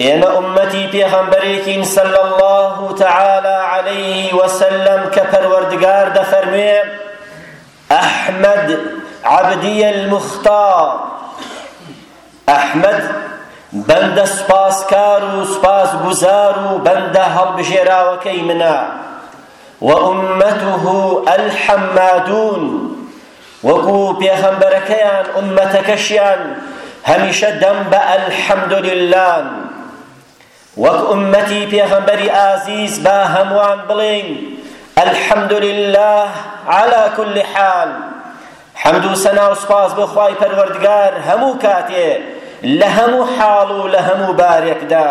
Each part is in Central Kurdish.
ئێمە ئوممەتی پێغەمبەرێکین صلی اللە تعالی علیه وسلم کە پەروەردگار دەفەرموێ احمد عبدی المختار احمد بەندە سوپاسکار و سوپاسگوزار و بەندە هەڵبژێراوەکەی منە وأمته الحمادون وەکو پێغەمبەرەکەیان ئوممەتەکەشیان هەمیشە دەم بە الحمدللەن وەک ئوممەتی پێغەمبەری ئازیز با هەمووان بڵێین الحمدللە على كل حال حمد و سەنا و سپاس بۆ خوای پەروەردگار هەموو کاتێ لە هەموو حاڵ و لە هەموو بارێکدا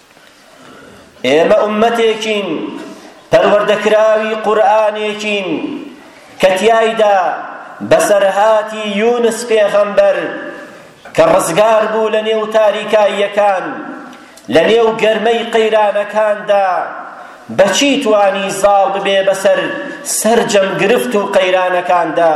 ئێمە ئوممەتێکین پەروەردەکراوی قورئانێکین کە تیایدا بەسەرهاتی یونس پێغەمبەر کە ڕزگار بوو لە نێو تاریکاییەکان لە نێو گەرمەی قەیرانەکاندا بەچی توانی زاڵ ببێ بەسەر سەرجەم گرفت و قەیرانەکاندا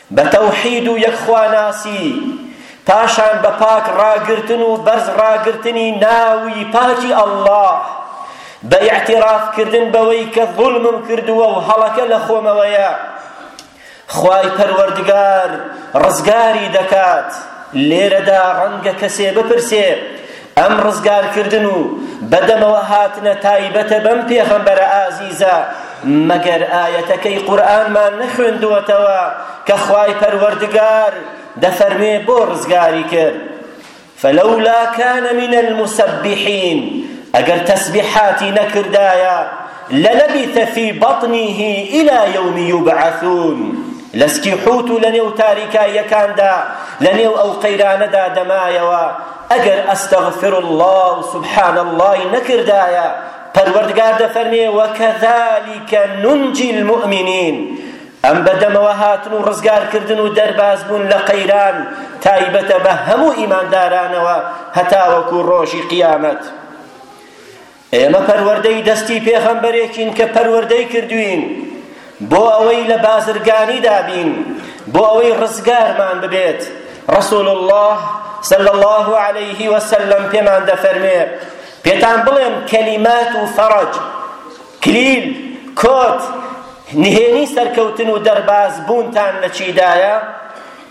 بە تەوحید و یەکخواناسی، پاشان بە پاک ڕاگرتن و بەرز ڕاگرتنی ناوی پاکی اللە، بە ئیعتیراف کردن بەوەی کە زوڵمم کردووە و هەڵەکە لە خۆمەوەیە، خوای پەروەردگار ڕزگاری دەکات، لێرەدا ڕەنگە کەسێ بپرسێ، ئەم ڕزگارکردن و بەدەمەوە هاتنە تایبەتە بەم پێغەمبەرە ئازیزە مەگەر ئایەتەکەی قورئانمان نەخوێندووەتەوە کە خوای پەروەردگار دەفەرمێ بۆ ڕزگاری کرد فلولا كان من المسبحين ئەگەر تەسبیحاتی نەکردایە للبث في بطنه إلى يوم يبعثون لەسکی حوت و لەنێو تاریکاییەکاندا لەنێو ئەو قەیرانەدا دەمایەوە ئەگەر استغفر اللە و سبحان اللەی نەکردایە پەروەردگار دەفەرمێ وەکەذالک ننجی المؤمنین ئەم بەدەمەوە هاتن و ڕزگارکردن و دەربازبوون لە قەیران تایبەتە بە هەموو ئیماندارانەوە هەتاوەکو ڕۆژی قیامەت ئێمە پەروەردەی دەستی پێغەمبەرێکین کە پەروەردەی کردووین بۆ ئەوەی لە بازرگانیدا بین بۆ ئەوەی ڕزگارمان ببێت ڕسول الله صلى الله عليه وسلم پێمان دەفەرمێ پێتان بڵێم کەلیمات و فەرج کلیل کۆت نهێنی سەرکەوتن و دەرباز بوونتان لە چیدایە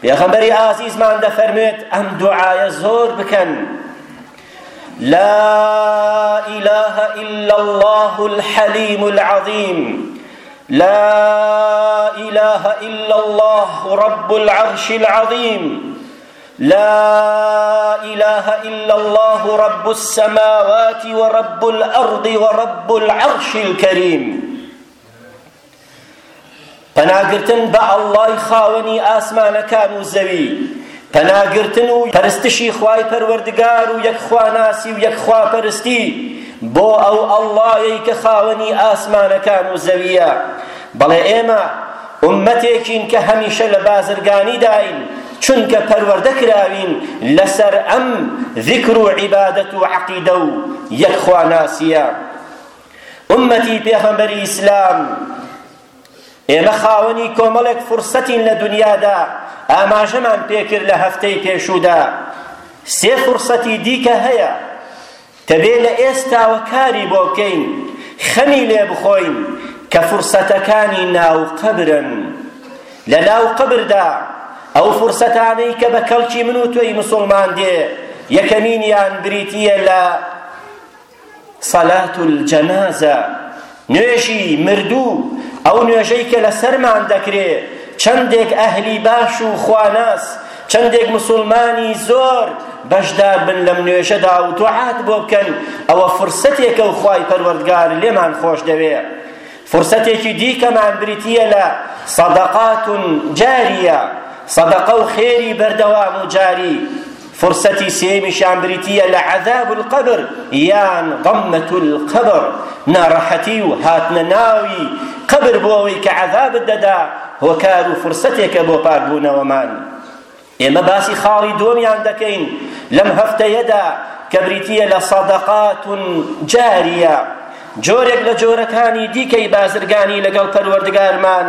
پێغەمبەری ئازیزمان دەفەرموێت ئەم دوعایە زۆر بکەن لا إله إلا الله الحليم العظيم لا إله إلا الله رب العرش العظيم لا إله إلا الله رب السماوات ورب الأرض ورب العرش الكريم پەناگرتن بە اللەی خاوەنی ئاسمانەکان و زەوی پەناگرتن و پەرستشی خوای پەروەردگار و یەک خواناسی و یەک خواپەرستی بۆ ئەو ئەڵڵایەی کە خاوەنی ئاسمانەکان و زەویە بەڵێ ئێمە ئومەتێکین کە هەمیشە لە بازرگانیداین چونکە پەروەردە کراوین لەسەر ئەم ذکر و عیبادەت و عەقیدە و یەکخواناسیە ئوممەتی پێغەمبەری ئیسلام ئێمە خاوەنی کۆمەڵێک فرسەتین لە دنیادا ئاماژەمان پێکرد لە هەفتەی پێشوودا سێ فرسەتی دیکە هەیە کە بێ لە ئێستاوە کاری بۆ بکەین خەمی لێ بخۆین کە فرسەتەکانی ناو قەبرن لە ناو قەبردا ئەو فرسەتانەی کە بە کەڵکی من و تۆی مسلمان دێ یەکەمینیان بریتییە لە صلاة الجنازە، نوێژی مردوو، ئەو نوێژەی کە لەسەرمان دەکرێ، چەندێک ئەهلی باش و خواناس، چەندێک موسڵمانی زۆر بەشدار بن لەم نوێژەدا و دوعات بۆ بکەن، ئەوە فرسەتێکە و خوای پەروەردگار لێمان خۆش دەوێ. فرسەتێکی دیکەمان بریتییە لە صدقات جاریە، صدقە و خێری بەردەوام و جاری. فرسەتی سێیەمیشیان بریتییە لە عەذاب القبر یان ضمة القبر ناڕەحەتی و هاتنە ناوی قبر بۆ ئەوەی کە عەذابت دەدا هۆکار و فرسەتێکە بۆ پاکبوونەوەمان ئێمە باسی خاڵی دووەمیان دەکەین لەم هەفتەیەدا کە بریتییە لە سەدەقات جاریە جۆرێک لە جۆرەکانی دیکەی بازرگانی لەگەڵ پەروەردگارمان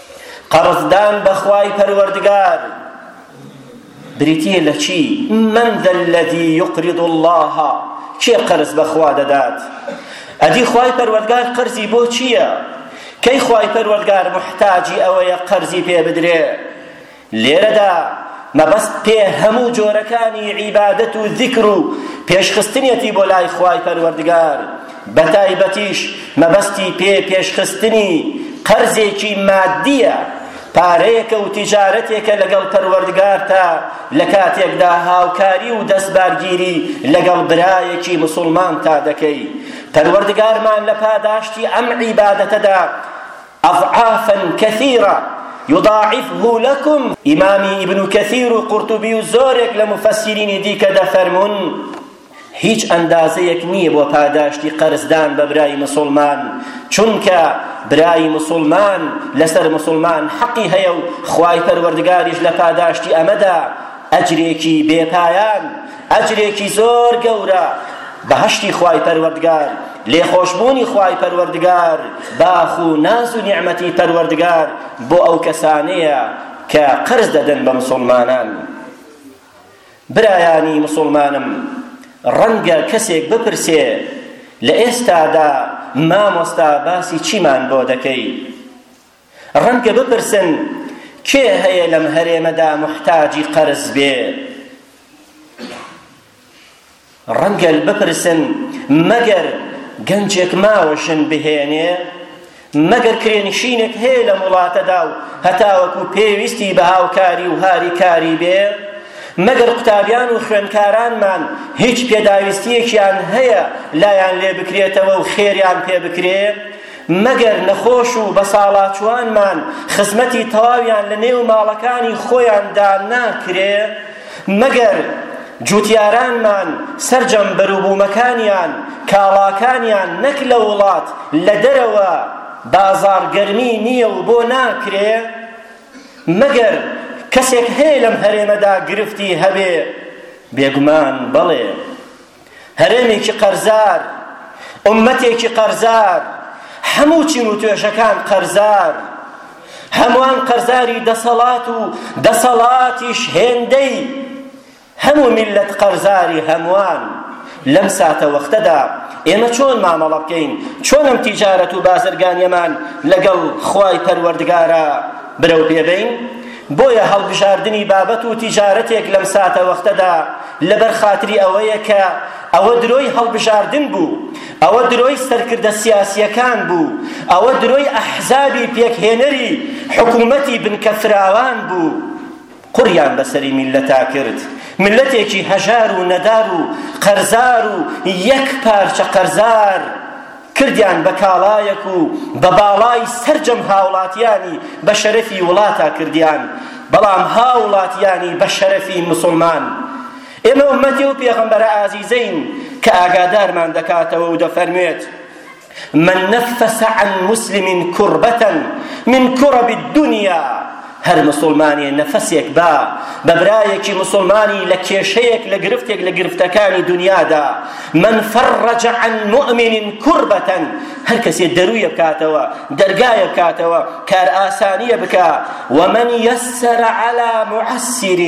قەرزدان بە خوای پەروەردگار بریتییە لە چی؟ من ذا الذی یقرض الله کێ قەرز بە خوا دەدات ئەدی خوای پەروەردگار قەرزی بۆ چییە؟ کەی خوای پەروەردگار محتاجی ئەوەیە قەرزی پێ بدرێ لێرەدا مەبەست پێ هەموو جۆرەکانی عیبادەت و ذیکر و پێشخستنیەتی بۆ لای خوای پەروەردگار بەتایبەتیش مەبەستی پێ پێشخستنی قەرزێکی مادیە پارەیەکە و تیجارەتێکە لەگەڵ پەروەردگارتا لە کاتێکدا هاوکاری و دەستبارگیری لەگەڵ برایەکی مسلمانتا دەکەی پەروەردگارمان لە پاداشتی ئەم عیبادەتەدا اضعافا کثیرا یضاعفه لکم ئیمامی ابن کثیر و قرطبی و زۆرێک لە مفسرینی دیکە دەفەرموون هیچ ئەندازەیەک نییە بۆ پاداشتی قەرزدان بە برای مسلمان چونکە برای مسلمان لەسەر مسلمان حەقی هەیە و خوای پەروەردگاریش لە پاداشتی ئەمەدا ئەجرێکی بێپایان ئەجرێکی زۆر گەورە، بەهەشتی خوای پەروەردگار، لێخۆشبوونی خوای پەروەردگار، باخ و ناز و نیعمەتی پەروەردگار بۆ ئەو کەسانەیە کە قەرز دەدەن بە مسوڵمانان. برایانی مسوڵمانم، ڕەنگە کەسێک بپرسێ لە ئێستادا مامۆستا باسی چیمان بۆ دەکەی؟ ڕەنگە بپرسن کێ هەیە لەم هەرێمەدا محتاجی قەرز بێ ڕەنگە بپرسن مەگەر گەنجێک ماوە ژن بهێنێ مەگەر کرێنشینێک هەیە لەم وڵاتەدا و هەتاوەکو پێویستی بە هاوکاری و هاریکاری بێ مەگەر قوتابیان و خوێندکارانمان هیچ پێداویستیەکیان هەیە لایان لێ بکرێتەوە و خێریان پێ بکرێ مەگەر نەخۆش و بەساڵاچووانمان خزمەتی تەواویان لە نێو ماڵەکانی خۆیاندا ناکرێ مەگەر جوتیارانمان سەرجەم بەروبوومەکانیان کاڵاکانیان نەک لە وڵات لە دەرەوە بازار گەرمی نییە و بۆ ناکرێ مەگەر کەسێک هەیە لەم هەرێمەدا گرفتی هەبێ بێگومان بەڵێ هەرێمێکی قەرزار ئومەتێکی قەرزار هەموو چین و توێژەکان قەرزار هەمووان قەرزاری دەسەڵات و دەسەڵاتیش هێندەی هەموو میلەت قەرزاری هەمووان لەم ساتە وەختەدا ئێمە چۆن مامەڵە بکەین چۆن ئەم تیجارەت و بازرگانیەمان لەگەڵ خوای پەروەردگارە برەو پێبین بۆیە هەڵبژاردنی بابەت و تیجارەتێک لەم ساتەوەختەدا لەبەر خاتری ئەوەیە کە ئەوە درۆی هەڵبژاردن بوو ئەوە درۆی سەرکردە سیاسیەکان بوو ئەوە درۆی ئەحزابی پێکهێنەری حکوومەتی بنکە فراوان بوو قڕیان بەسەری میلەتا کرد ملەتێکی هەژار و نەدار و قەرزار و یەک پارچە قەرزار کردیان بە کاڵایەک و بە باڵای سەرجەم هاوڵاتیانی بە شەرەفی وڵاتا کردیان بەڵام هاوڵاتیانی بە شەرەفی مسوڵمان ئێمە ئومەتی و پێغەمبەرە ئازیزەین کە ئاگادارمان دەکاتەوە و دەفەرموێت من نفس عن مسلم كربة من كرب الدنيا هەر مسوڵمانێ نەفەسێک با بە برایەکی مسوڵمانی لە کێشەیەک لە گرفتێک لە گرفتەکانی دنیادا من فرج عن مؤمن كربة هەر کەسێ دەرویە بکاتەوە دەرگایە بکاتەوە کار ئاسانیە بکا ومن يسر على معسر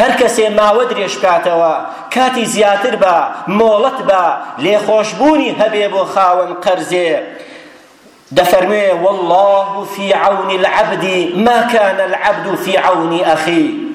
هەر کەسێ ماوە درێژ بکاتەوە کاتی زیاتر بە مۆڵەت بە لێخۆشبوونی هەبێ بۆ خاوەن قەرزێ دەفەرموێ واللە فی عەونی العبد ما کان العبد فی عەونی ئەخی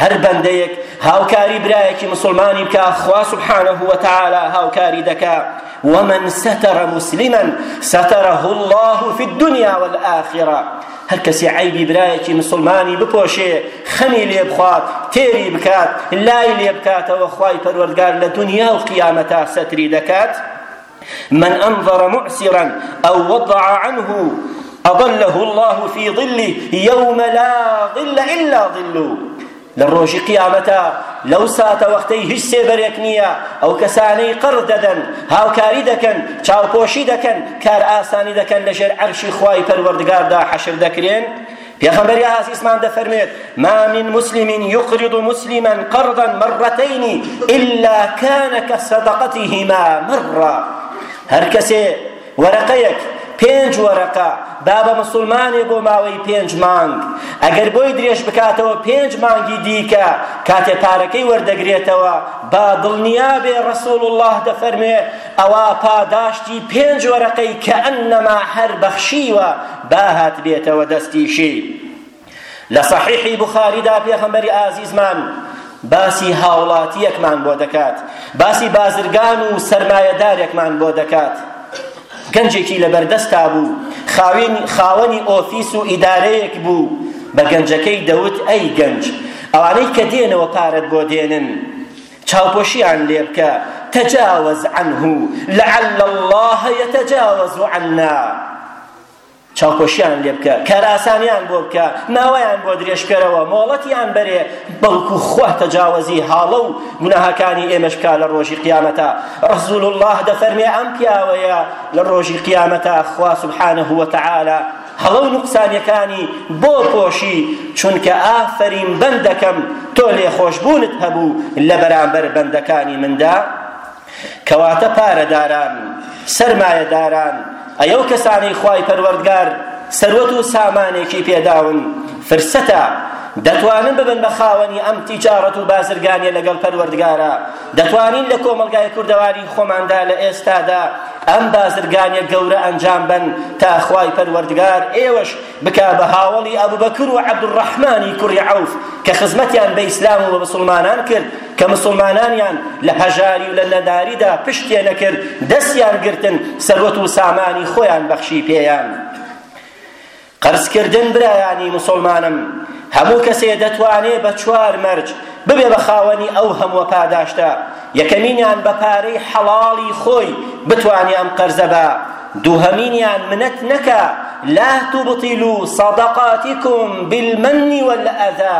هەر بەندەیەک هاوکاری برایەکی مسلمانی بکە خوا سبحانه وتعالى هاوکاری دەکا ومن ستر مسلما ستره الله في الدنيا والآخرة هەر کەسی عیبی برایەکی مسلمانی بپۆشێ خەمی لێ بخوات تێری بکات لای لێ بکاتەوە خوای پەروەردگار لە دنیا و قیامەتا سەتری دەکات من أنظر معسرا أو وضع عنه أظله الله في ظله يوم لا ظل إلا ظله لە ڕۆژی قیامەتە لەو ساتە وەختەی هیچ سێبەرێک نییە ئەو کەسانەی قڕ دەدەن هاوکاری دەکەن چاوپۆشی دەکەن کار ئاسانی دەکەن لەژێر عەرشی خوای پەروەردگاردا حەشر دەکرێن پێغەمبەری ئازیزمان دەفەرموێت ما من مسلم يقرض مسلما قرضا مرتين إلا كان كصدقتهما مرة هەر کەسێ وەرەقەیەک پێنج وەرەقە با بە مسلمانێ بۆ ماوەی پێنج مانگ ئەگەر بۆی درێژ بکاتەوە پێنج مانگی دیکە کاتێ پارەکەی وەردەگرێتەوە با دڵنیا بێ ڕسول الله دەفەرمێ ئەوە پاداشتی پێنج وەرەقەی کە ئەنەما هەر بەخشیوە با هاتبێتەوە دەستیشی. لە صحیحی بوخاریدا پێخەمبەری ئازیزمان باسی هاوڵاتیەکمان بۆ دەکات باسی بازرگان و سەرمایەدارێکمان بۆ دەکات گەنجێکی لەبەردەستا بوو خاوین خاوەنی ئۆفیس و ئیدارەیەک بوو بە گەنجەکەی دەوت ئەی گەنج ئەوانەی کە دێنەوە پارەت بۆ دێنن چاوپۆشیان لێ بکە تجاوز عنه لعل الله يتجاوز عنا چاوپۆشیان لێ بکە کارئاسانیان بۆ بکە ماوەیان بۆ درێژ بکەرەوە مۆڵەتیان بەرێ بەڵکو خوا تەجاوەزی هاڵە و گوناهەکانی ئێمەش بکا لە ڕۆژی قیامەتە ڕەسول الله دەفەرمێ ئەم پیاوەیە لە ڕۆژی قیامەتە خوا سبحانه وتعالی هەڵە و نوقسانیەکانی بۆ پۆشی چونکە ئافەرین بەندەکەم تۆ لێخۆشبوونت هەبوو لە بەرامبەر بەندەکانی مندا کەواتە پارەداران سەرمایەداران ئەو کەسانەی خوای پەروەردگار سەروەت و سامانێکی پێداون فرسەتە دەتوانن ببن بە خاوەنی ئەم تیجارەت و بازرگانیە لەگەڵ پەروەردگارە دەتوانین لە کۆمەڵگای کوردەواری خۆماندا لە ئێستادا ئەم بازرگانیە گەورە ئەنجام بەن تا خوای پەروەردگار ئێوەش بکا بە هاوەڵی ئەبوبەکر و عەبدولڕەحمانی کوڕی عەوف کە خزمەتیان بە ئیسلام و بە مسڵمانان کرد کە مسلمانانیان لە هەژاری و لە نەداریدا پشتێ نەکرد دەستیان گرتن سەروەت و سامانی خۆیان بەخشی پێیان قەرزکردن برایانی مسوڵمانم هەموو کەسێ دەتوانێ بە چوار مەرج ببێ بە خاوەنی ئەو هەمووە پاداشتە یەکەمینیان بە پارەی حەڵاڵی خۆی بتوانێ ئەم قەرزە بە دووهەمینیان منەت نەکا لا تبطلوا صدقاتكم بالمن والأذى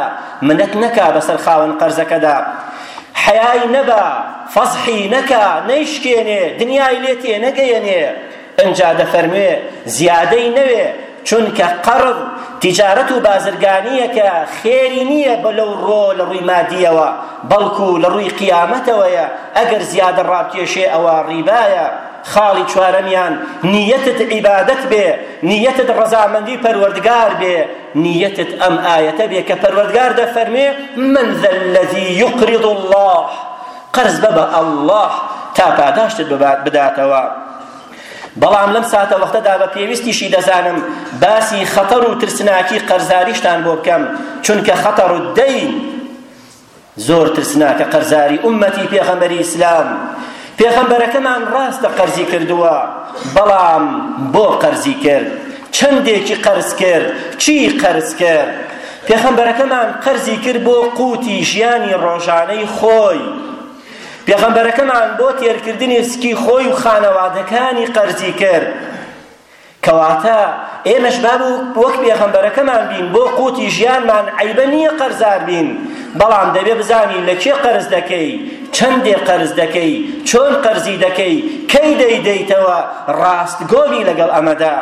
منەت نەکا بەسەر خاوەن قەرزەکەدا حەیای نەبا فەزحی نەکا نەیشکێنێ دنیای لێ تێ نەگەیەنێ ئنجا دەفەرموێ زیادەی نەوێ چونکە قەرض تجارەت و بازرگانیەکە خێری نییە بە لەو ڕۆ لە ڕووی مادیەوە بەڵکو لە ڕووی قیامەتەوەیە ئەگەر زیادە ڕابکێشێ ئەوە ڕیبایە خاڵی چوارەمیان نیەتت عیبادەت بێ نیەتت ڕەزامەندی پەروەردگار بێ نیەتت ئەم ئایەتە بێ کە پەروەردگار دەفەرمێ من ذا الذي يقرض الله قەرز بە بە ئەڵڵاه تا پاداشتت بداتەوە بەڵام لەم ساتەوەختەدا بە پێویستیشی دەزانم باسی خەتەر و ترسناکی قەرزاریشتان بۆ بکەم چونکە خەتەر و دەین زۆر ترسناکە قەرزاری ئومەتی پێغەمبەری ئیسلام پێغەمبەرەکەمان ڕاستە قەرزی کردووە بەڵام بۆ قەرزی کرد چەندێکی قەرز کرد چی قەرز کرد پێغەمبەرەکەمان قەرزی کرد بۆ قوتی ژیانی ڕۆژانەی خۆی پێغەمبەرەکەمان بۆ تێرکردنی سکی خۆی و خانەوادەکانی قەرزی کرد کەواتە ئێمەش باب و وەک پێغەمبەرەکەمان بین بۆ قوتی ژیانمان عیبە نییە قەرزار بین بەڵام دەبێ بزانی لە کێ قەرز دەکەی چەندێ قەرز دەکەی چۆن قەرزی دەکەی کەی دەیدەیتەوە ڕاستگۆبی لەگەڵ ئەمەدا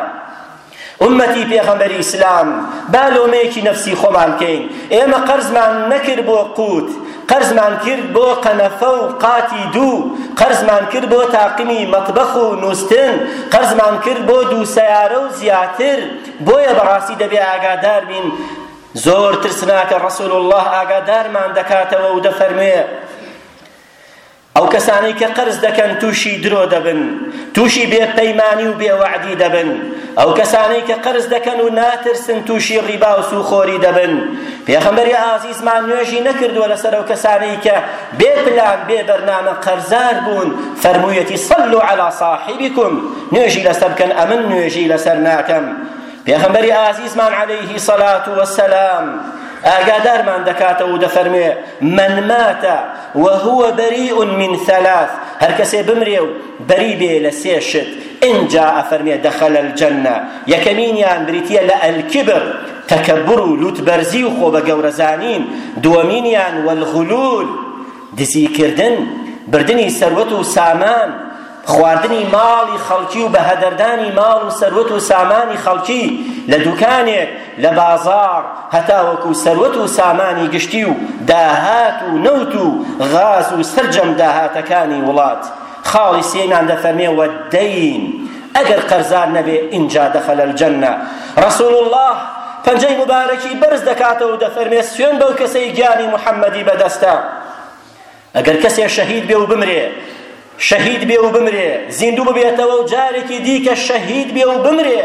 ئوممەتی پێغەمبەری ئیسلام با لۆمەیەکی نەفسی خۆمان بکەین ئێمە قەرزمان نەکرد بۆ قوت قەرزمان کرد بۆ قەنەفە و قاتی دوو قەرزمان کرد بۆ تاقمی مەتبەخ و نووستن قەرزمان کرد بۆ دوو سەیارە و زیاتر بۆیە بەڕاستی دەبێ ئاگادار بین زۆر ترسناکە ڕسول الله ئاگادارمان دەکاتەوە و دەفەرموێ ئەو کەسانەی کە قەرز دەکەن تووشی درۆ دەبن، تووشی بێ پەیمانی و بێ وەعدی دەبن، ئەو کەسانەی کە قەرز دەکەن و ناترسن تووشی ڕیبا و سووخۆری دەبن، پێغەمبەری ئازیزمان نوێژی نەکردووە لەسەر ئەو کەسانەی کە بێ پلان بێ بەرنامە قەرزار بوون، فەرموویەتی صلوا علی صاحبکم نوێژی لەسەر بکەن ئەمن نوێژی لەسەر ناکەم. پێغەمبەری ئازیزمان عەلەیهی سەلات وەسەلام ئاگادارمان دەکاتەوە و دەفەرموێ من مات و هو بریء من ثلاث هەرکەسێ بمرێ و بەری بێ لە سێ شت ئینجا ئەفەرمێ دخل الجنە یەکەمینیان بریتیە لە الکبر تەکەبر و لوتبەرزی و خۆ بە گەورە زانین دووەمینیان والغلول دزی کردن بردنی سەروەت و سامان خواردنی ماڵی خەڵکی و بەهەدەردانی ماڵ و سەروەت و سامانی خەڵکی لە دوکانێک لە بازاڕ هەتاوەکو سەروەت و سامانی گشتی و داهات و نەوت و غاز و سەرجەم داهاتەکانی وڵات خاڵی سێمان دەفەرمێ وە دەین ئەگەر قەرزار نەبێ ئینجا دەخەلە الجەنە رسول الله پەنجەی مبارەکی بەرز دەکاتەوە و دەفەرمێ سوێن بەو کەسەی گیانی محەممەدی بەدەستە ئەگەر کەسێ شەهید بێ و بمرێ شەهید بێ و بمرێ زیندوو ببێتەوە و جارێکی دیکە شەهید بێ و بمرێ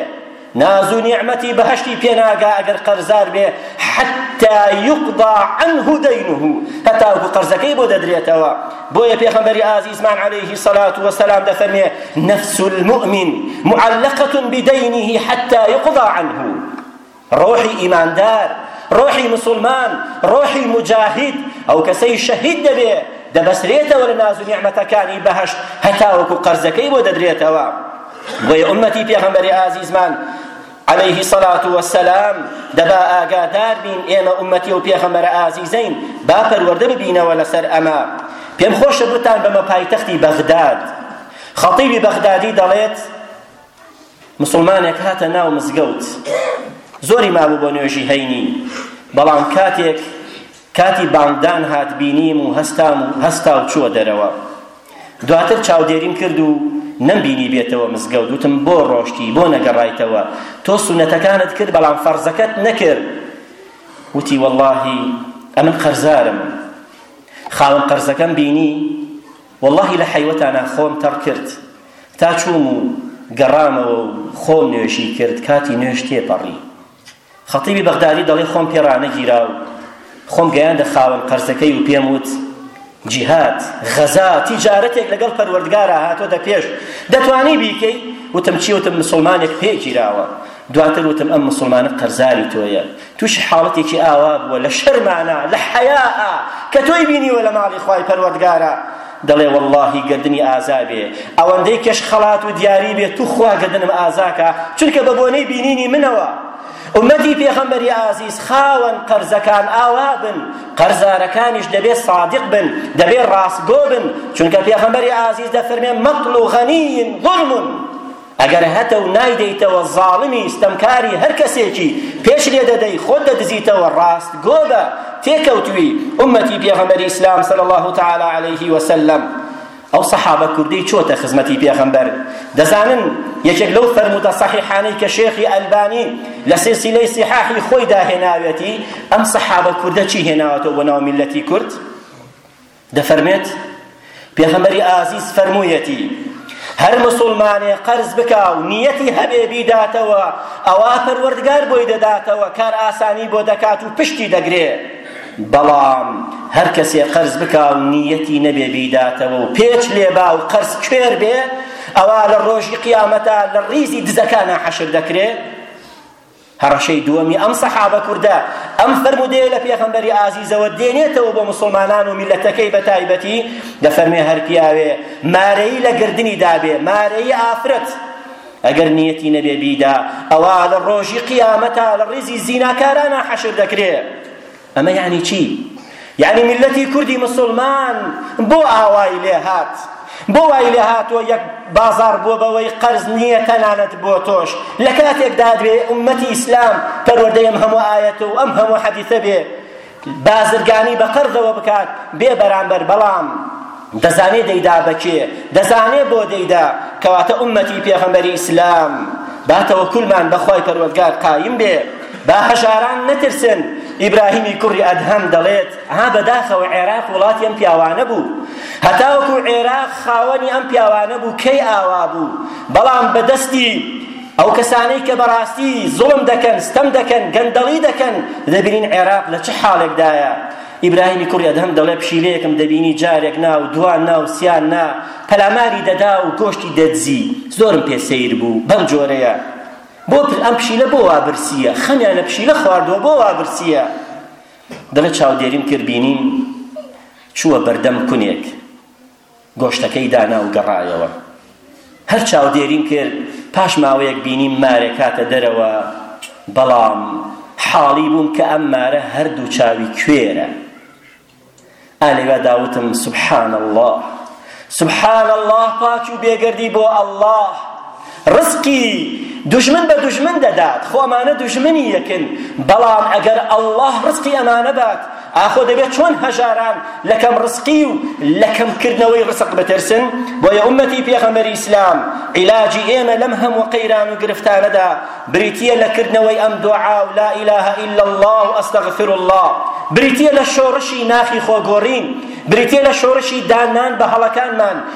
ناز و نیعمەتی بەهەشتی پێناگا ئەگەر قەرزار بێ حتا یقضا عنه دینه هەتاوکو قەرزەکەی بۆ دەدرێتەوە بۆیە پێغەمبەری ئازیزمان عەلەیه سەلات وسەلام دەفەرمێ نفس المؤمن معلقة بدینه حتا یقضا عنه ڕۆحی ئیماندار، ڕۆحی موسوڵمان، ڕۆحی موجاهید، ئەو کەسەی شەهید دەبێ دەبەسرێتەوە لە ناز و نیعمەتەکانی بەهەشت هەتاوەکو قەرزەکەی بۆ دەدرێتەوە. بۆیە ئوممەتی پێغەمبەری ئازیزمان عەلەیه الصلاة والسلام دەبا ئاگادار بین ئێمە ئومەتی و پێغەمبەرە ئازیزەین با پەروەردە ببینەوە لەسەر ئەمە پێم خۆشە بتان بەمە پایتەختی بەغداد خەتیبی بەغدادی دەڵێت مسلمانێک هاتە ناو مزگەوت زۆری مابوو بۆ نوێژی هەینی بەڵام کاتێک کاتی بانگدان هات بینیم و هەستام و هەستا و چووە دەرەوە دواتر چاودێریم کرد و نەمبینی بێتەوە مزگەوت وتم بۆ ڕۆشتی بۆ نەگەڕایتەوە تۆ سونەتەکانت کرد بەڵام فەرزەکەت نەکرد وتی واللهی ئەمن قەرزارم خاوەن قەرزەکەم بینی واللهی لە حەیوەتانە خۆم تەڕ کرد تا چووم و گەڕامەوە و خۆم نوێژی کرد کاتی نوێژ تێپەڕی خەتیبی بەغدادی دەڵێ خۆم پێ ڕانەگیرا و خۆم گەیاندە خاوەن قەرزەکەی و پێم وت جیهاد غەزا تیجارەتێک لەگەڵ پەروەردگارا هاتۆتە پێش دەتوانی بیکەی وتم چی وتم مسلمانێک پێگیراوە دواتر وتم ئەم مسلمانە قەرزاری تۆیە تووشی حاڵەتێکی ئاوا بووە لە شەرمانە لە حەیاءە کە تۆی بینیوە لە ماڵی خوای پەروەردگارە دەڵێ واللهی گردنی ئازا بێ ئەوەندەی کەش خەڵات و دیاری بێ تو خوا گردنم ئازاکە چونکە بە بۆنەی بینینی منەوە ئومەتی پێغەمبەری ئازیز خاوەن قەرزەکان ئاوا بن قەرزارەکانیش دەبێ صادق بن دەبێ ڕاستگۆ بن چونکە پێغەمبەری ئازیز دەفەرمێ مەقل و غەنیین ظلم ئەگەر هەتە و نایدەیتەوە زاڵمی ستەمکاری هەر کەسێکی پێش لێ دەدەی خۆت دەدزیتەوە ڕاست گۆ بە تێکەوتوی ئومەتی پێغەمبەری ئیسلام صلی الله تعالی علیه وسلم ئەو سەحابە کوردەی چۆتە خزمەتی پێغەمبەر دەزانن یەکێک لەو فەرموودە صحیحانەی کە شێخی ئەلبانی لە سلسلەی صحاحی خۆی داهێناوێتی ئەم سەحابە کوردە چی هێناوەتەوە بۆ ناو میلەتی کورد دەفەرمێت، پێغەمبەری ئازیز فەرموویەتی، هەر موسڵمانێ قەرز بکا و نیەتی هەبێ بیداتەوە، ئەوا پەروەردگار بۆی دەداتەوە، کارئاسانی بۆ دەکات و پشتی دەگرێ، بەڵام هەر کەسێ قەرز بکا و نیەتی نەبێ بیداتەوە و پێچ لێ با و قەرز کوێر بێ، ئەوا لە ڕۆژی قیامەتا لە ڕیزی دزەکانا حەشر دەکرێ. هەڕەشەی دووەمی ئەم سەحابە کوردە ئەم فەرموودەیە لە پێغەمبەری ئازیزەوە دێنێتەوە بۆ موسڵمانان و میللەتەکەی بە تایبەتی دەفەرمێ هەر پیاوێ مارەی لە گردنی دابێ مارەی ئافرەت ئەگەر نیەتی نەبێ بیدا ئەوا لە ڕۆژی قیامەتا لە ڕیزی زیناکارانە حەشر دەکرێ ئەمە یانی چی؟ یانی میللەتی کوردی مسوڵمان بۆ ئاوای لێ هات؟ بۆ وای لێ هاتووە یەک بازار بووە بەوەی قەرز نییە تەنانەت بۆ تۆش لە کاتێکدا بێ ئومەتی ئیسلام پەروەردەی ئەم هەموو ئایەت و ئەم هەموو حەدیثە بێ بازرگانی بە قەرزەوە بکات بێ بەرامبەر بەڵام دەزانێ دەیدا بە کێ دەزانێ بۆ دەیدا کەواتە ئومەتی پێغەمبەری ئیسلام با تەوەکولمان بەخوای پەروەردگار قایم بێ با هەژاران نەترسن ئیبراهیمی کوڕی ئەدهەم دەڵێت ها بەداخەوە عێراق وڵاتی ئەم پیاوانە بوو هەتاوەکو عێراق خاوەنی ئەم پیاوانە بوو کەی ئاوا بوو بەڵام بەدەستی ئەو کەسانەی کە بەڕاستی زوڵم دەکەن ستەم دەکەن گەندەڵی دەکەن دەبینین عێراق لە چ حاڵێکدایە ئیبراهیمی کوڕی ئەدهەم دەڵێ پشیلەیەکم دەبینی جارێک نا و دوا نا و سیان نا پەلاماری دەدا و گۆشتی دەدزی زۆرم پێ سەیر بوو بەم جۆرەیە بۆ ئەم پشیلە بۆ وا برسییە خەمیان لە پشیلە خواردووە بۆ وا برسییە دەڵێ چاودێریم کرد بینیم چووە بەردەم کونێک گۆشتەکەی دانا و گەڕایەوە هەر چاودێریم کرد پاش ماوەیەک بینیم مارێک هاتە دەرەوە بەڵام حاڵی بووم کە ئەم مارە هەردوو چاوی کوێرە ئالێوا داوتم سبحان الله سبحان الله پاک و بێگەردی بۆ الله ڕزقی دوژمن بە دوژمن دەدات خۆ ئەمانە دوژمنی یەکن بەڵام ئەگەر ئەڵڵا ڕزقی ئەمانە بات ئاخۆ دەبێت چۆن هەژاران لە کەم ڕزقی و لە کەمکردنەوەی ڕزق بترسن بۆیە ئومەتی پێغەمبەری ئیسلام عیلاجی ئێمە لەم هەموو قەیران و گرفتانەدا بریتییە لە کردنەوەی ئەم دوعا و لا ئیلاهە ئیلا اللە و ئەستەغفر اللە بریتییە لە شۆڕشی ناخی خۆگۆڕین بریتییە لە شۆڕشی داننان بە هەڵەکانمان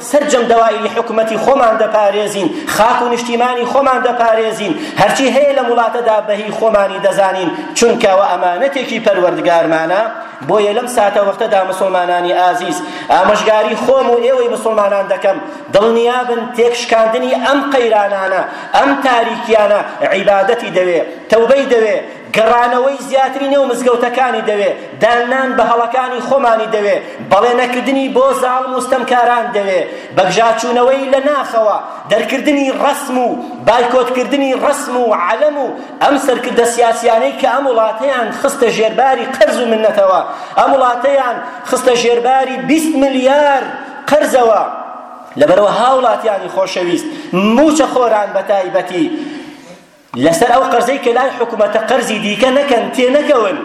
سەرجەم دەوائری حکومەتی خۆمان دەپارێزین خاک و نیشتیمانی خۆمان دەپارێزین هەرچی هەیە لەم وڵاتەدا بەهی خۆمانی دەزانین چونکە و ئەمانەتێکی پەروەردگارمانە بۆیە لەم ساتە وەختەدا مسلمانانی ئازیز ئامۆژگاری خۆم و ئێوەی مسلمانان دەکەم دڵنیابن تێکشکاندنی ئەم قەیرانانە ئەم تاریکیانە عیبادەتی دەوێ تەوبەی دەوێ گەڕانەوەی زیاتری نێو مزگەوتەکانی دەوێ، داننان بە هەڵەکانی خۆمانی دەوێ، بەڵێ نەکردنی بۆ زاڵم و ستەمکاران دەوێ، بەگژاچوونەوەی لە ناخەوە، دەرکردنی ڕەسم و بایکۆتکردنی ڕەسم و عەلەم و ئەم سەرکردە سیاسیانەی کە ئەم وڵاتەیان خستە ژێرباری قەرز و منەتەوە، ئەم وڵاتەیان خستە ژێرباری بیست ملیار قەرزەوە لەبەرئەوە هاوڵاتیانی خۆشەویست، مووچەخۆران بەتایبەتی. لەسەر ئەو قەرزەی کە لای حکومەتە قەرزی دیکە نەکەن تێنەکەون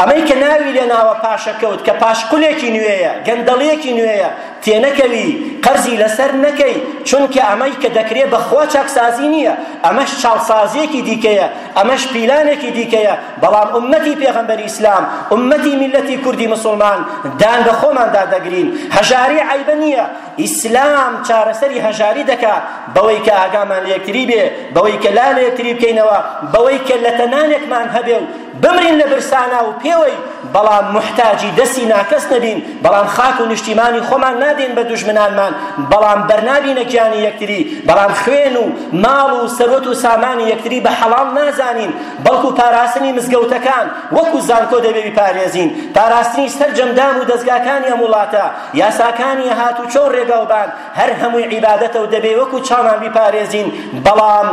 ئەمەی کە ناوی لێناوە پاشەکەوت کە پاشقولێکی نوێیە گەندەڵیەکی نوێیە تێنەکەوی قەرزی لەسەر نەکەی چونکە ئەمەی کە دەکرێ بەخوا چاکسازی نییە ئەمەش چاڵسازیەکی دیکەیە ئەمەش پیلانێکی دیکەیە بەڵام ئومەتی پێغەمبەری ئیسلام ئومەتی میلەتی کوردی مسلمان دان بە خۆماندا دەگرین هەژاری عیبە نییە ئیسلام چارەسەری هەژاری دەکات بەوەی کە ئاگامان لێکری بێ بەوەی کە لا لێکری بکەینەوە بەوەی کە لەتەنانێکمان هەبێ و بمرین لە برسانا و پێوەی بەڵام محتاجی دەستی ناکەس نەبین بەڵام خاک و نیشتیمانی خۆمان نادەین بە دوژمنانمان بەڵام بەرنابینە گیانی یەکتری بەڵام خوێن و ماڵ و سەروەت و سامانی یەکتری بە حەڵاڵ نازانین بەڵکو پاراستنی مزگەوتەکان وەکو زانکۆ دەبێ بپارێزین پاراستنی سەرجەم دام و دەزگاکانی ئەم وڵاتە یاساکانی هاتوچۆ و ڕێگاوبان هەر هەمووی عیبادەتە و دەبێ وەکو چاڵان بیپارێزین بەڵام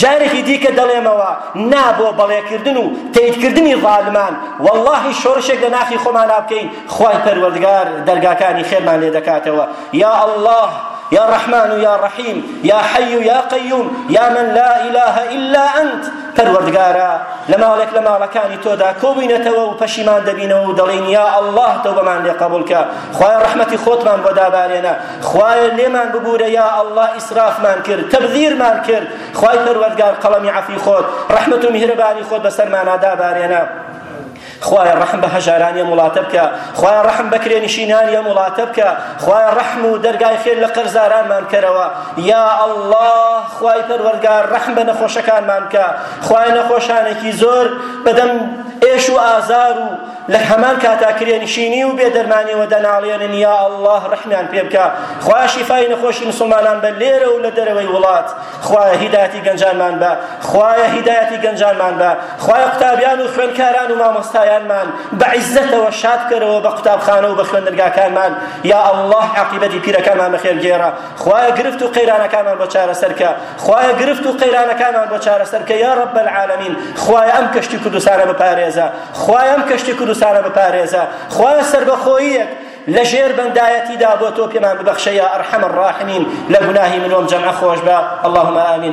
جارێکی دیکە دەڵێمەوە نا بۆ بەڵێکردن و تەیدکردنی ظالمان واللهی شۆڕشێک لە ناخی خۆمانا بکەین خوای پەروەردگار دەرگاکانی خێرمان لێ دەکاتەوە یا ئەڵڵا یا ڕەحمان و یا ڕەحیم یا حەی و یا قەیوم یا من لا ئیلاهە ئیلا ئەنت پەروەردگارا لە ماڵێک لە ماڵەکانی تۆدا کۆبووینەتەوە و پەشیمان دەبینەوە و دەڵێین یا ئەڵڵاه تەوبەمان لێ قەبوڵ کە خوایە ڕەحمەتی خۆتمان بۆ دابارێنە خوایە لێمان ببوورە یا ئەڵڵا ئیسرافمان کرد تەبذیرمان کرد خوای پەروەردگار قەڵەمی عەفوی خۆت ڕەحمەت و میهرەبانی خۆت بەسەرمانا دابارێنە خوایە ڕەحم بە هەژارانی ئەم وڵاتە بکە خوایە ڕەحم بە کرێنشینانی ئەم وڵاتە بکە خوایە ڕەحم و دەرگای خێر لە قەرزارانمان بکەرەوە یا ئەڵڵا خوای پەروەردگار ڕەحم بە نەخۆشەکانمان بکە خوایە نەخۆشانێکی زۆر بەدەم ئێش و ئازار و لە هەمان کاتا کرێنشینی و بێدەرمانیەوە دەناڵێنن یا ئەڵڵا ڕەحمیان پێ بکە خوایە شیفای نەخۆشی مسوڵمانان بە لێرە و لە دەرەوەی وڵات خوایە هیدایەتی گەنجانمان بە خوایە هیدایەتی گەنجانمان بە خوایە قوتابیان و خوێندکاران و مامۆستایانمان بە عیزەتەوە شاد بکەرەوە بە قوتابخانە و بە خوێندنگاکانمان یا الله عاقبەتی پیرەکانمان بەخێرگێڕە خوایە گرفت و قەیرانەکانمان بۆ چارەسەرکە خوایە گرفت و قەیرانەکانمان بۆ چارەسەرکە یا رب العالمین خوایە ئەم کەشتی کوردستانە بپارێزە خوایە ئەم کەشتی کوردستانە بپارێزە خوایە سربەخۆییەک لە ژێر بەندایەتیدا بۆ تۆ پێمان ببەخشە یا ارحم الراحمین لە گوناهی من وم جەمعە خۆشبە اللهم امین